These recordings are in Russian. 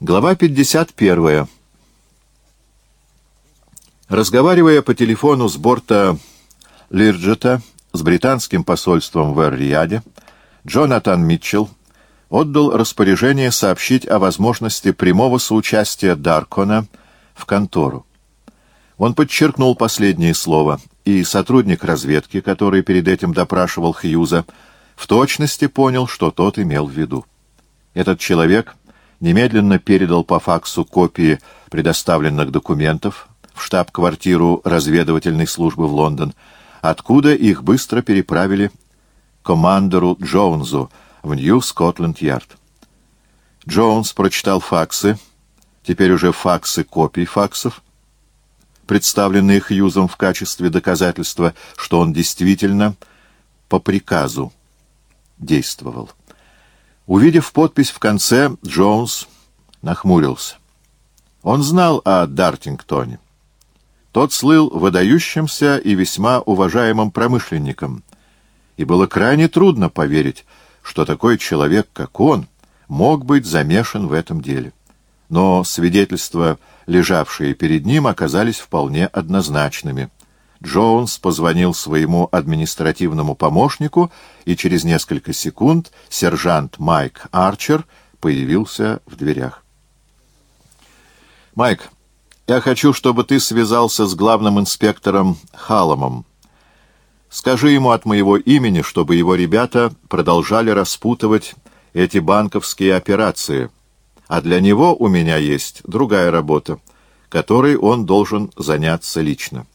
Глава 51. Разговаривая по телефону с борта Лирджета с британским посольством в Эр-Рияде, Джонатан Митчелл отдал распоряжение сообщить о возможности прямого соучастия Даркона в контору. Он подчеркнул последнее слово, и сотрудник разведки, который перед этим допрашивал Хьюза, в точности понял, что тот имел в виду. Этот человек немедленно передал по факсу копии предоставленных документов в штаб-квартиру разведывательной службы в Лондон, откуда их быстро переправили командору Джонсу в Нью-Скотленд-Ярд. Джонс прочитал факсы, теперь уже факсы копий факсов, представленные Хьюзом в качестве доказательства, что он действительно по приказу действовал. Увидев подпись в конце, Джонс нахмурился. Он знал о Дартингтоне. Тот слыл выдающимся и весьма уважаемым промышленником, и было крайне трудно поверить, что такой человек, как он, мог быть замешан в этом деле. Но свидетельства, лежавшие перед ним, оказались вполне однозначными — Джонс позвонил своему административному помощнику, и через несколько секунд сержант Майк Арчер появился в дверях. «Майк, я хочу, чтобы ты связался с главным инспектором Халломом. Скажи ему от моего имени, чтобы его ребята продолжали распутывать эти банковские операции, а для него у меня есть другая работа, которой он должен заняться лично».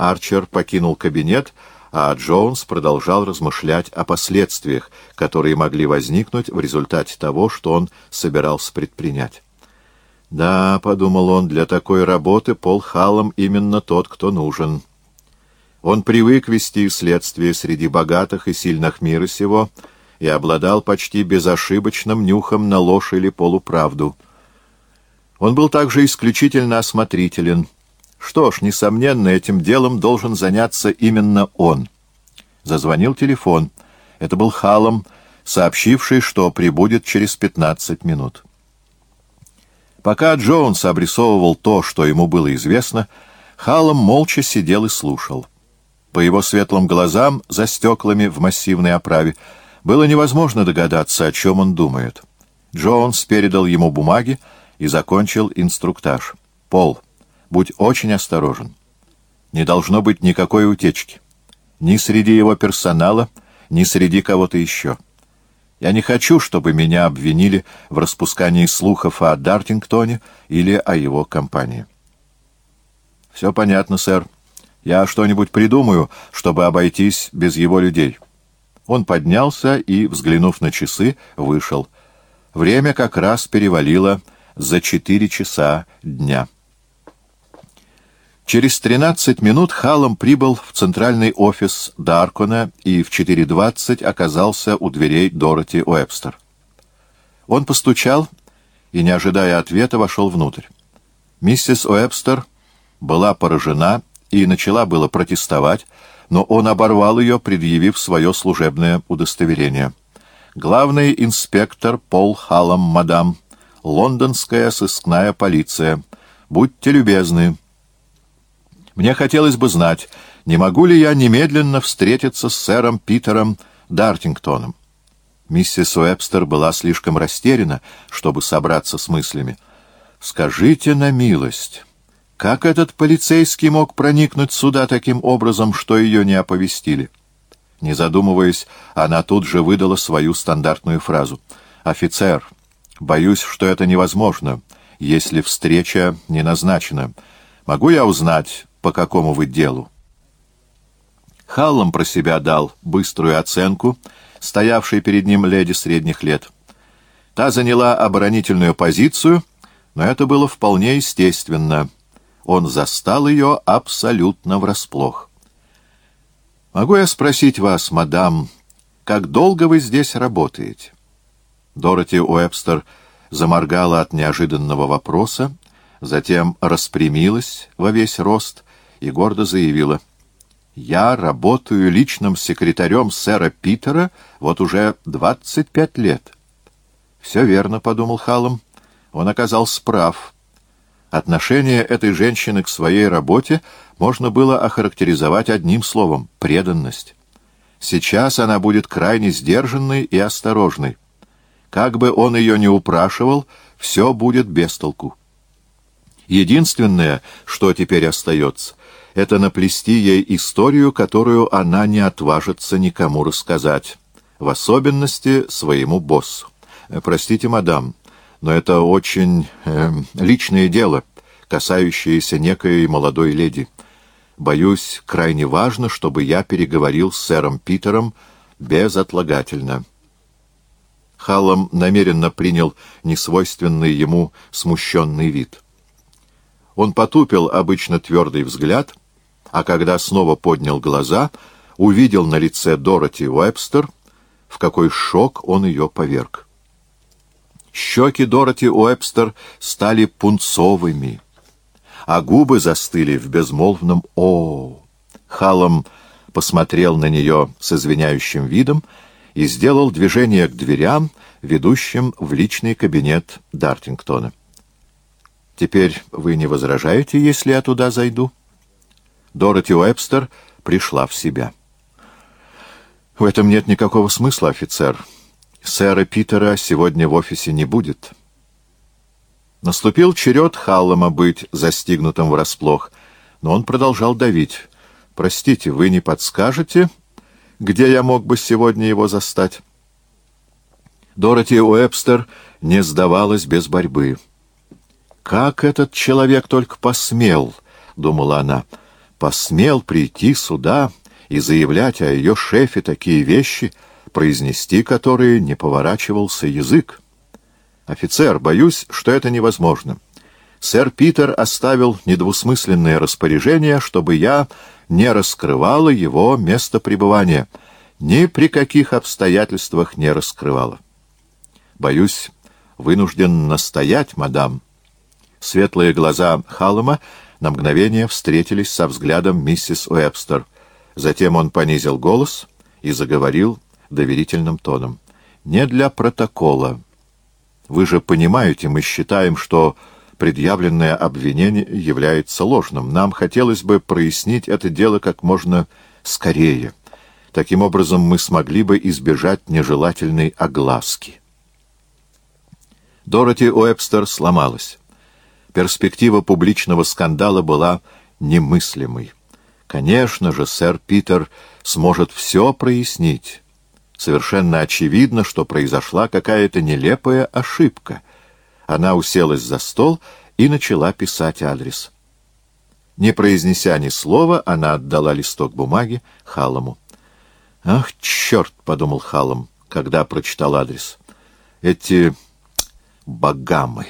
Арчер покинул кабинет, а Джонс продолжал размышлять о последствиях, которые могли возникнуть в результате того, что он собирался предпринять. «Да», — подумал он, — «для такой работы Пол Халлом именно тот, кто нужен». Он привык вести следствие среди богатых и сильных мира сего и обладал почти безошибочным нюхом на ложь или полуправду. Он был также исключительно осмотрителен — что ж, несомненно, этим делом должен заняться именно он. Зазвонил телефон. Это был Халом, сообщивший, что прибудет через пятнадцать минут. Пока Джонс обрисовывал то, что ему было известно, Халом молча сидел и слушал. По его светлым глазам, за стеклами в массивной оправе, было невозможно догадаться, о чем он думает. Джонс передал ему бумаги и закончил инструктаж. «Пол». Будь очень осторожен. Не должно быть никакой утечки. Ни среди его персонала, ни среди кого-то еще. Я не хочу, чтобы меня обвинили в распускании слухов о Дартингтоне или о его компании. Все понятно, сэр. Я что-нибудь придумаю, чтобы обойтись без его людей. Он поднялся и, взглянув на часы, вышел. Время как раз перевалило за четыре часа дня. Через 13 минут Халом прибыл в центральный офис Даркона и в 4.20 оказался у дверей Дороти Уэбстер. Он постучал и, не ожидая ответа, вошел внутрь. Миссис Уэбстер была поражена и начала было протестовать, но он оборвал ее, предъявив свое служебное удостоверение. «Главный инспектор Пол Халлом, мадам, лондонская сыскная полиция. Будьте любезны». Мне хотелось бы знать, не могу ли я немедленно встретиться с сэром Питером Дартингтоном. Миссис Уэбстер была слишком растеряна, чтобы собраться с мыслями. «Скажите на милость, как этот полицейский мог проникнуть сюда таким образом, что ее не оповестили?» Не задумываясь, она тут же выдала свою стандартную фразу. «Офицер, боюсь, что это невозможно, если встреча не назначена. Могу я узнать, по какому вы делу. Халлом про себя дал быструю оценку, стоявшей перед ним леди средних лет. Та заняла оборонительную позицию, но это было вполне естественно. Он застал ее абсолютно врасплох. «Могу я спросить вас, мадам, как долго вы здесь работаете?» Дороти Уэбстер заморгала от неожиданного вопроса, затем распрямилась во весь рост — и гордо заявила. «Я работаю личным секретарем сэра Питера вот уже двадцать пять лет». «Все верно», — подумал Халлом. Он оказался прав. Отношение этой женщины к своей работе можно было охарактеризовать одним словом — преданность. Сейчас она будет крайне сдержанной и осторожной. Как бы он ее ни упрашивал, все будет без толку. Единственное, что теперь остается, это наплести ей историю, которую она не отважится никому рассказать, в особенности своему боссу. Простите, мадам, но это очень э, личное дело, касающееся некой молодой леди. Боюсь, крайне важно, чтобы я переговорил с сэром Питером безотлагательно. Халлом намеренно принял несвойственный ему смущенный вид. Он потупил обычно твердый взгляд, а когда снова поднял глаза, увидел на лице Дороти Уэбстер, в какой шок он ее поверг. Щеки Дороти Уэбстер стали пунцовыми, а губы застыли в безмолвном «О». Халом посмотрел на нее с извиняющим видом и сделал движение к дверям, ведущим в личный кабинет Дартингтона. «Теперь вы не возражаете, если я туда зайду?» Дороти Уэбстер пришла в себя. «В этом нет никакого смысла, офицер. Сэра Питера сегодня в офисе не будет». Наступил черед Халлама быть застигнутым врасплох, но он продолжал давить. «Простите, вы не подскажете, где я мог бы сегодня его застать?» Дороти Уэбстер не сдавалась без борьбы. «Как этот человек только посмел!» — думала она. «Посмел прийти сюда и заявлять о ее шефе такие вещи, произнести которые не поворачивался язык. Офицер, боюсь, что это невозможно. Сэр Питер оставил недвусмысленное распоряжение, чтобы я не раскрывала его место пребывания. Ни при каких обстоятельствах не раскрывала. Боюсь, вынужден настоять, мадам». Светлые глаза Халлома на мгновение встретились со взглядом миссис Уэбстер. Затем он понизил голос и заговорил доверительным тоном. «Не для протокола. Вы же понимаете, мы считаем, что предъявленное обвинение является ложным. Нам хотелось бы прояснить это дело как можно скорее. Таким образом, мы смогли бы избежать нежелательной огласки». Дороти Уэбстер сломалась. Перспектива публичного скандала была немыслимой. Конечно же, сэр Питер сможет все прояснить. Совершенно очевидно, что произошла какая-то нелепая ошибка. Она уселась за стол и начала писать адрес. Не произнеся ни слова, она отдала листок бумаги Халлому. «Ах, черт!» — подумал Халлом, когда прочитал адрес. «Эти богамы!»